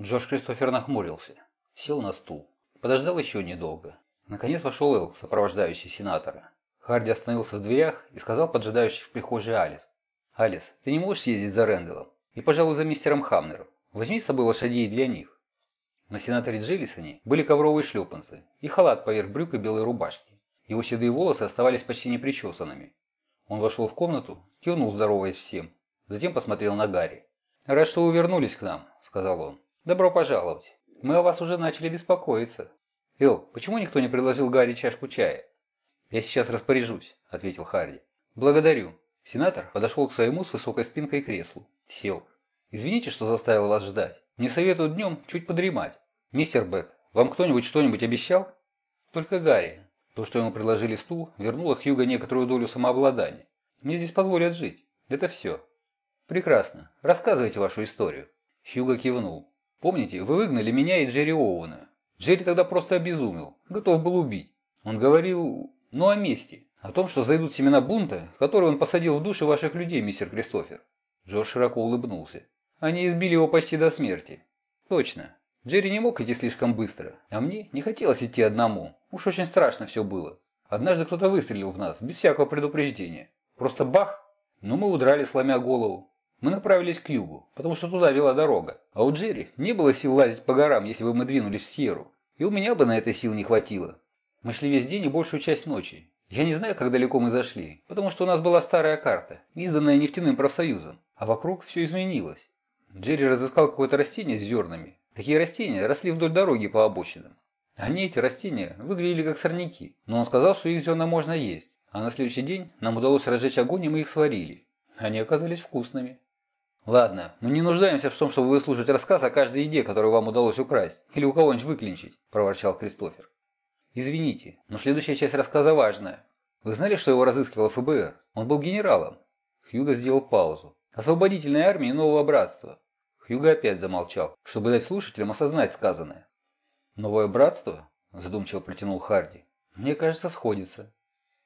Джош Кристофер нахмурился. Сел на стул. Подождал еще недолго. Наконец вошел Эл, сопровождающий сенатора. Харди остановился в дверях и сказал поджидающий в прихожей Алис. «Алис, ты не можешь съездить за Рэндаллом? И, пожалуй, за мистером Хамнером. Возьми с собой лошадей для них». На сенаторе Джиллисоне были ковровые шлепанцы и халат поверх брюк и белой рубашки. Его седые волосы оставались почти непричесанными. Он вошел в комнату, кивнул, здороваясь всем. Затем посмотрел на Гарри. «Рад, что вы вернулись к нам», — сказал он. «Добро пожаловать. Мы о вас уже начали беспокоиться». «Эл, почему никто не предложил Гарри чашку чая?» «Я сейчас распоряжусь», — ответил Харди. «Благодарю». Сенатор подошел к своему с высокой спинкой креслу. Сел. «Извините, что заставил вас ждать. Мне советую днем чуть подремать. Мистер Бек, вам кто-нибудь что-нибудь обещал?» «Только Гарри». То, что ему предложили стул, вернуло Хьюго некоторую долю самообладания. «Мне здесь позволят жить. Это все». «Прекрасно. Рассказывайте вашу историю». Хьюго кивнул. «Помните, вы выгнали меня и Джерри Оуэна. Джерри тогда просто обезумел. Готов был убить. Он говорил, ну о мести. О том, что зайдут семена бунта, которые он посадил в души ваших людей, мистер Кристофер. Джордж широко улыбнулся. Они избили его почти до смерти. Точно. Джерри не мог идти слишком быстро, а мне не хотелось идти одному. Уж очень страшно все было. Однажды кто-то выстрелил в нас, без всякого предупреждения. Просто бах! Но мы удрали, сломя голову. Мы направились к югу, потому что туда вела дорога. А у Джерри не было сил лазить по горам, если бы мы двинулись в Сьерру. И у меня бы на это сил не хватило. Мы шли весь день и большую часть ночи. Я не знаю, как далеко мы зашли, потому что у нас была старая карта, изданная нефтяным профсоюзом, а вокруг все изменилось. Джерри разыскал какое-то растение с зернами. Такие растения росли вдоль дороги по обочинам. Они, эти растения, выглядели как сорняки, но он сказал, что их зерна можно есть, а на следующий день нам удалось разжечь огонь, и мы их сварили. Они оказались вкусными. «Ладно, мы не нуждаемся в том, чтобы выслушать рассказ о каждой еде, которую вам удалось украсть, или у кого-нибудь выклинчить», – проворчал Кристофер. Извините, но следующая часть рассказа важная. Вы знали, что его разыскивал ФБР? Он был генералом. Хьюго сделал паузу. Освободительной армии Нового Братства. Хьюго опять замолчал, чтобы дать слушателям осознать сказанное. «Новое братство?» – задумчиво протянул Харди. «Мне кажется, сходится».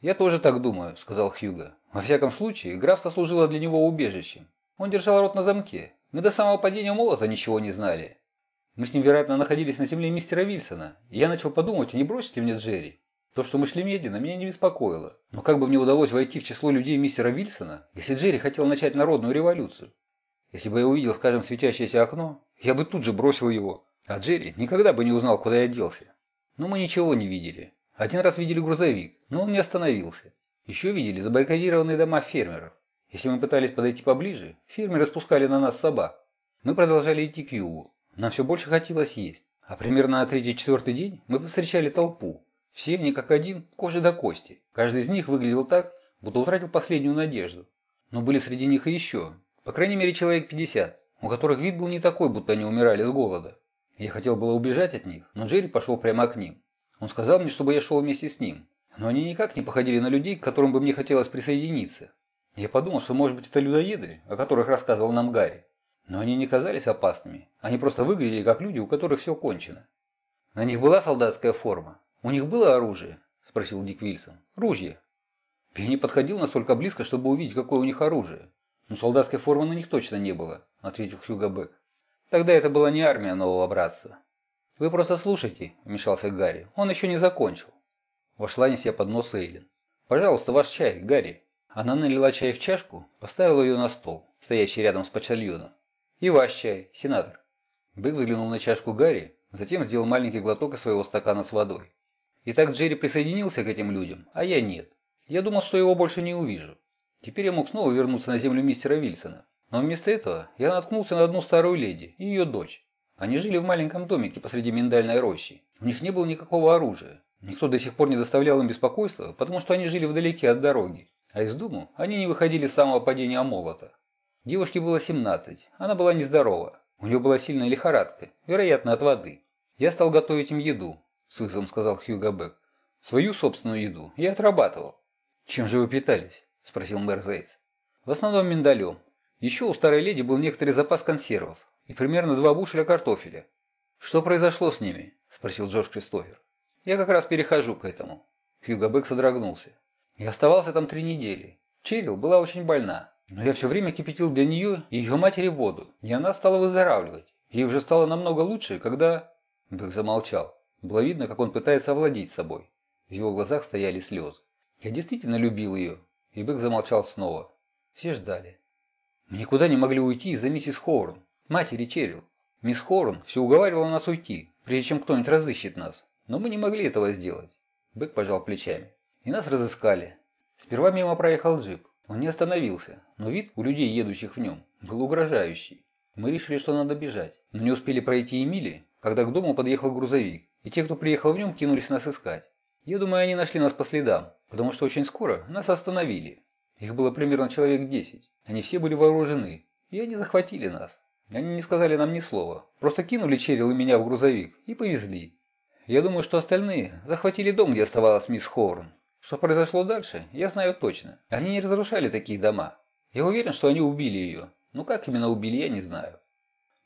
«Я тоже так думаю», – сказал Хьюго. «Во всяком случае, графство служило для него убежищем. Он держал рот на замке. Мы до самого падения молота ничего не знали. Мы с ним, вероятно, находились на земле мистера Вильсона, и я начал подумать, не бросить ли мне Джерри. То, что мы шли медленно, меня не беспокоило. Но как бы мне удалось войти в число людей мистера Вильсона, если Джерри хотел начать народную революцию? Если бы я увидел, скажем, светящееся окно, я бы тут же бросил его. А Джерри никогда бы не узнал, куда я делся. Но мы ничего не видели. Один раз видели грузовик, но он не остановился. Еще видели забаррикадированные дома фермеров. Если мы пытались подойти поближе, фермеры спускали на нас собак. Мы продолжали идти к югу. Нам все больше хотелось есть. А примерно на третий-четвертый день мы повстречали толпу. Все они как один, кожи до кости. Каждый из них выглядел так, будто утратил последнюю надежду. Но были среди них и еще. По крайней мере человек 50, у которых вид был не такой, будто они умирали с голода. Я хотел было убежать от них, но Джерри пошел прямо к ним. Он сказал мне, чтобы я шел вместе с ним. Но они никак не походили на людей, к которым бы мне хотелось присоединиться. Я подумал, что может быть это людоеды, о которых рассказывал нам Гарри. Но они не казались опасными. Они просто выглядели как люди, у которых все кончено. На них была солдатская форма. У них было оружие? Спросил Дик Вильсон. Ружье. Я не подходил настолько близко, чтобы увидеть, какое у них оружие. Но солдатской формы на них точно не было, ответил Хьюго Бек. Тогда это была не армия нового братства. Вы просто слушайте, вмешался Гарри. Он еще не закончил. Вошла неся под нос Эйлин. «Пожалуйста, ваш чай, Гарри». Она налила чай в чашку, поставила ее на стол, стоящий рядом с почтальоном. «И ваш чай, сенатор». Бык взглянул на чашку Гарри, затем сделал маленький глоток из своего стакана с водой. Итак, Джерри присоединился к этим людям, а я нет. Я думал, что его больше не увижу. Теперь я мог снова вернуться на землю мистера Вильсона. Но вместо этого я наткнулся на одну старую леди и ее дочь. Они жили в маленьком домике посреди миндальной рощи. У них не было никакого оружия. Никто до сих пор не доставлял им беспокойства, потому что они жили вдалеке от дороги. А из дому они не выходили с самого падения молота. Девушке было 17. Она была нездорова. У нее была сильная лихорадка, вероятно, от воды. Я стал готовить им еду, с вызовом сказал Хьюго Бек. Свою собственную еду я отрабатывал. Чем же вы питались? спросил мэр Зейтс. В основном миндалем. Еще у старой леди был некоторый запас консервов и примерно два бушеля картофеля. Что произошло с ними? спросил Джордж Кристофер. Я как раз перехожу к этому. Хьюго Бек содрогнулся. Я оставался там три недели. Черил была очень больна. Но я все время кипятил для нее и ее матери воду, и она стала выздоравливать. Ей уже стало намного лучше, когда...» Бэк замолчал. Было видно, как он пытается овладеть собой. В его глазах стояли слезы. «Я действительно любил ее». И Бэк замолчал снова. Все ждали. Мы никуда не могли уйти из-за миссис Хоурн, матери Черил. Мисс Хоурн все уговаривала нас уйти, прежде чем кто-нибудь разыщет нас. Но мы не могли этого сделать. Бэк пожал плечами. И нас разыскали. Сперва мимо проехал джип. Он не остановился, но вид у людей, едущих в нем, был угрожающий. Мы решили, что надо бежать, но не успели пройти и мили, когда к дому подъехал грузовик, и те, кто приехал в нем, кинулись нас искать. Я думаю, они нашли нас по следам, потому что очень скоро нас остановили. Их было примерно человек десять. Они все были вооружены, и они захватили нас. Они не сказали нам ни слова, просто кинули Черил и меня в грузовик и повезли. Я думаю, что остальные захватили дом, где оставалась мисс Хоурн. Что произошло дальше, я знаю точно. Они не разрушали такие дома. Я уверен, что они убили ее. Но как именно убили, я не знаю.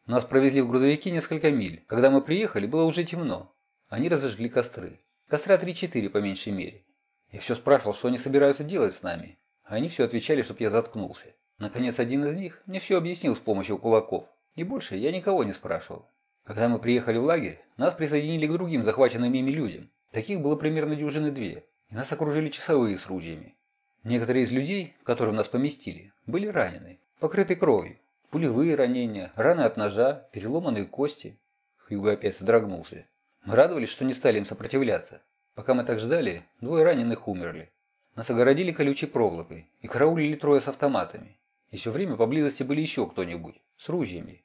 Нас провезли в грузовике несколько миль. Когда мы приехали, было уже темно. Они разожгли костры. Костра 3-4 по меньшей мере. Я все спрашивал, что они собираются делать с нами. А они все отвечали, чтобы я заткнулся. Наконец, один из них мне все объяснил с помощью кулаков. И больше я никого не спрашивал. Когда мы приехали в лагерь, нас присоединили к другим захваченным ими людям. Таких было примерно дюжины две и нас окружили часовые с ружьями. Некоторые из людей, которым нас поместили, были ранены, покрыты кровью. Пулевые ранения, раны от ножа, переломанные кости. Хьюго опять содрогнулся. Мы радовались, что не стали им сопротивляться. Пока мы так ждали, двое раненых умерли. Нас огородили колючей проволокой и караулили трое с автоматами. И все время поблизости были еще кто-нибудь, с ружьями.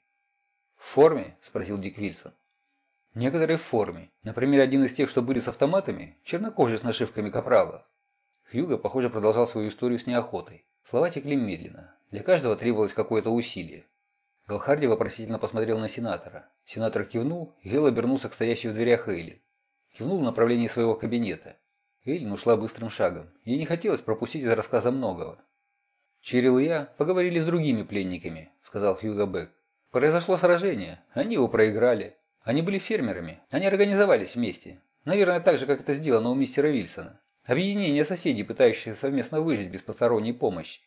«В форме?» – спросил Дик Вильсон. Некоторые в форме. Например, один из тех, что были с автоматами, чернокожий с нашивками капрала. Хьюго, похоже, продолжал свою историю с неохотой. Слова текли медленно. Для каждого требовалось какое-то усилие. Галхарди вопросительно посмотрел на сенатора. Сенатор кивнул, и Гэл обернулся к стоящей в дверях Эйли. Кивнул в направлении своего кабинета. Эйлин ушла быстрым шагом. Ей не хотелось пропустить из рассказа многого. «Черил и я поговорили с другими пленниками», — сказал Хьюго Бек. «Произошло сражение. Они его проиграли. Они были фермерами. Они организовались вместе. Наверное, так же, как это сделано у мистера Вильсона. Объединение соседей, пытающихся совместно выжить без посторонней помощи.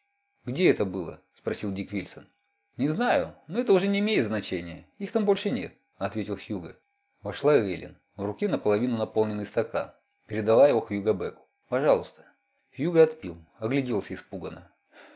«Где это было?» – спросил Дик Вильсон. «Не знаю, но это уже не имеет значения. Их там больше нет», – ответил Хьюго. Вошла Эйлин. В руке наполовину наполненный стакан. Передала его Хьюго Беку. «Пожалуйста». Хьюго отпил, огляделся испуганно.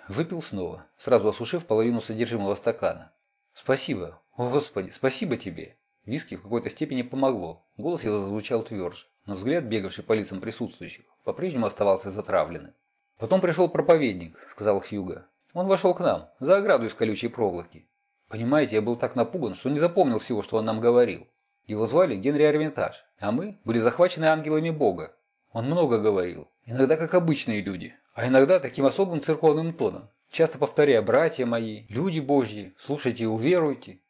Выпил снова, сразу осушив половину содержимого стакана. «Спасибо. О, Господи, спасибо тебе!» Виски в какой-то степени помогло. Голос его зазвучал тверже, но взгляд, бегавший по лицам присутствующих, по-прежнему оставался затравленным. «Потом пришел проповедник», — сказал Хьюго. «Он вошел к нам, за ограду из колючей проволоки. Понимаете, я был так напуган, что не запомнил всего, что он нам говорил. Его звали Генри Армитаж, а мы были захвачены ангелами Бога. Он много говорил, иногда как обычные люди, а иногда таким особым церковным тоном, часто повторяя «братья мои», «люди Божьи», «слушайте и уверуйте».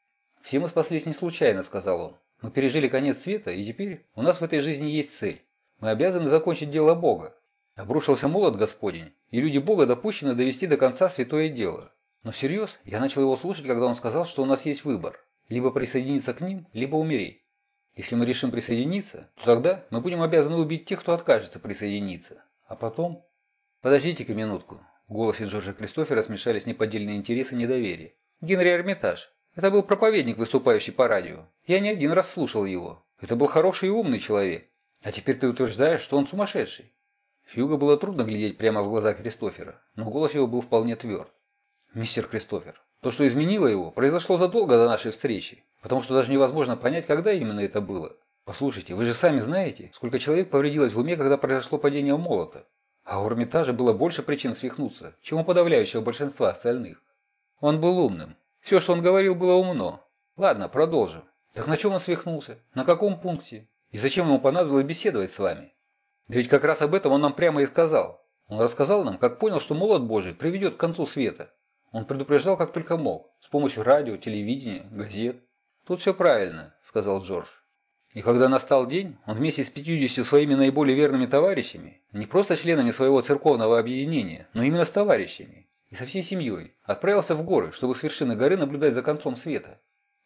«Все мы спаслись не случайно», — сказал он. «Мы пережили конец света, и теперь у нас в этой жизни есть цель. Мы обязаны закончить дело Бога. Обрушился молот Господень, и люди Бога допущены довести до конца святое дело. Но всерьез я начал его слушать, когда он сказал, что у нас есть выбор. Либо присоединиться к ним, либо умереть. Если мы решим присоединиться, то тогда мы будем обязаны убить тех, кто откажется присоединиться. А потом... Подождите-ка минутку. В голосе Джорджа Кристофера смешались неподдельные интересы и недоверие. Генри Эрмитаж, это был проповедник, выступающий по радио. Я не один раз слушал его. Это был хороший и умный человек. А теперь ты утверждаешь, что он сумасшедший. Хьюго было трудно глядеть прямо в глаза Кристофера, но голос его был вполне тверд. «Мистер Кристофер, то, что изменило его, произошло задолго до нашей встречи, потому что даже невозможно понять, когда именно это было. Послушайте, вы же сами знаете, сколько человек повредилось в уме, когда произошло падение молота. А у Эрмитажа было больше причин свихнуться, чем у подавляющего большинства остальных. Он был умным, все, что он говорил, было умно. Ладно, продолжим. Так на чем он свихнулся? На каком пункте? И зачем ему понадобилось беседовать с вами? Да ведь как раз об этом он нам прямо и сказал. Он рассказал нам, как понял, что молот Божий приведет к концу света. Он предупреждал, как только мог, с помощью радио, телевидения, газет. «Тут все правильно», — сказал Джордж. И когда настал день, он вместе с 50 своими наиболее верными товарищами, не просто членами своего церковного объединения, но именно с товарищами, и со всей семьей отправился в горы, чтобы с вершины горы наблюдать за концом света.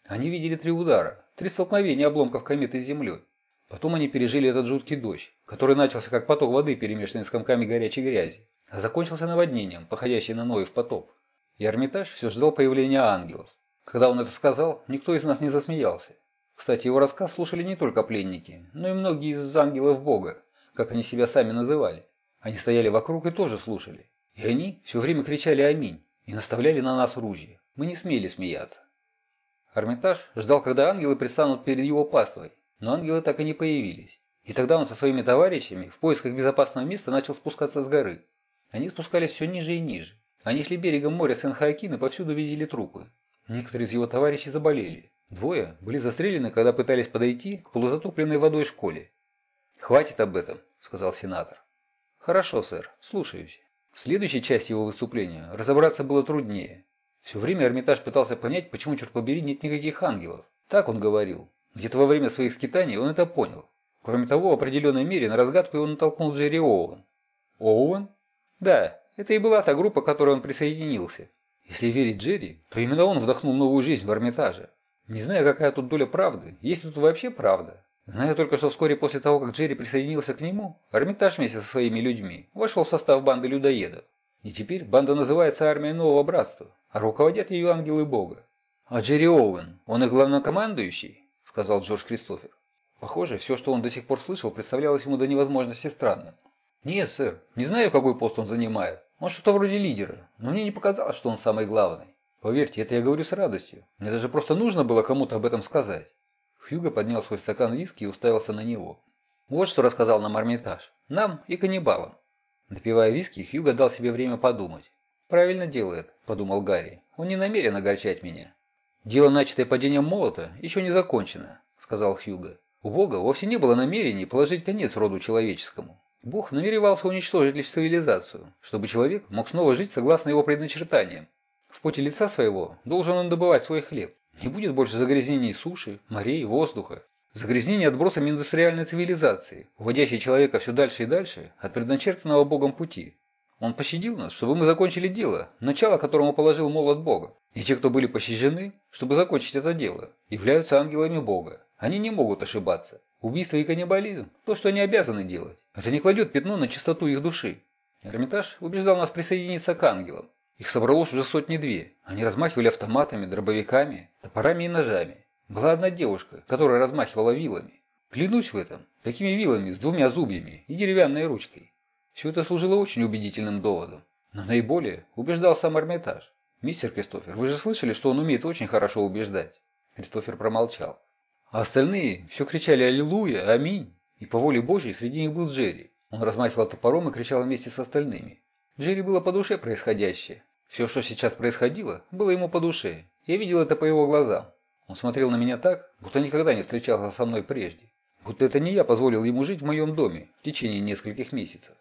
Они видели три удара, три столкновения обломков кометы с землей. Потом они пережили этот жуткий дождь, который начался как поток воды, перемешанный с комками горячей грязи, а закончился наводнением, походящим на Ноев потоп. И Эрмитаж все ждал появления ангелов. Когда он это сказал, никто из нас не засмеялся. Кстати, его рассказ слушали не только пленники, но и многие из ангелов Бога, как они себя сами называли. Они стояли вокруг и тоже слушали. И они все время кричали «Аминь» и наставляли на нас ружья. Мы не смели смеяться. Армитаж ждал, когда ангелы предстанут перед его паствой, но ангелы так и не появились. И тогда он со своими товарищами в поисках безопасного места начал спускаться с горы. Они спускались все ниже и ниже. Они шли берегом моря Сен-Хоакин и повсюду видели трупы. Некоторые из его товарищей заболели. Двое были застрелены, когда пытались подойти к полузатопленной водой школе. «Хватит об этом», – сказал сенатор. «Хорошо, сэр, слушаюсь». В следующей части его выступления разобраться было труднее. Все время Эрмитаж пытался понять, почему, черт побери, нет никаких ангелов. Так он говорил. Где-то во время своих скитаний он это понял. Кроме того, в определенной мере на разгадку его натолкнул Джерри Оуэн. Оуэн? Да, это и была та группа, к которой он присоединился. Если верить Джерри, то именно он вдохнул новую жизнь в Эрмитаже. Не знаю, какая тут доля правды, есть тут вообще правда. Знаю только, что вскоре после того, как Джерри присоединился к нему, Эрмитаж вместе со своими людьми вошел в состав банды людоедов. И теперь банда называется Армия Нового Братства, а руководят ее ангелы Бога. А Джерри Оуэн, он их главнокомандующий? Сказал Джордж Кристофер. Похоже, все, что он до сих пор слышал, представлялось ему до невозможности странным. «Нет, сэр, не знаю, какой пост он занимает. Он что-то вроде лидера, но мне не показалось, что он самый главный. Поверьте, это я говорю с радостью. Мне даже просто нужно было кому-то об этом сказать». Хьюго поднял свой стакан виски и уставился на него. Вот что рассказал нам Армитаж. Нам и каннибалам. Допивая виски, Хьюго дал себе время подумать. «Правильно делает», – подумал Гарри. «Он не намерен огорчать меня». «Дело, начатое падением молота, еще не закончено», – сказал Хьюго. У Бога вовсе не было намерений положить конец роду человеческому. Бог намеревался уничтожить лишь цивилизацию, чтобы человек мог снова жить согласно его предначертаниям. В поте лица своего должен он добывать свой хлеб. Не будет больше загрязнений суши, морей, воздуха. Загрязнений отбросами индустриальной цивилизации, уводящей человека все дальше и дальше от предначертанного Богом пути. Он пощадил нас, чтобы мы закончили дело, начало которому положил молот Бога. И те, кто были пощажены, чтобы закончить это дело, являются ангелами Бога. Они не могут ошибаться. Убийство и каннибализм – то, что они обязаны делать. Это не кладет пятно на чистоту их души. Эрмитаж убеждал нас присоединиться к ангелам. Их собралось уже сотни-две. Они размахивали автоматами, дробовиками, топорами и ножами. Была одна девушка, которая размахивала вилами. Клянусь в этом, такими вилами с двумя зубьями и деревянной ручкой. Все это служило очень убедительным доводом. Но наиболее убеждал сам Эрмитаж. «Мистер Кристофер, вы же слышали, что он умеет очень хорошо убеждать?» Кристофер промолчал. А остальные все кричали «Аллилуйя! Аминь!» И по воле Божьей среди них был Джерри. Он размахивал топором и кричал вместе с остальными. Джерри было по душе происходящее. Все, что сейчас происходило, было ему по душе. Я видел это по его глазам. Он смотрел на меня так, будто никогда не встречался со мной прежде. Будто это не я позволил ему жить в моем доме в течение нескольких месяцев.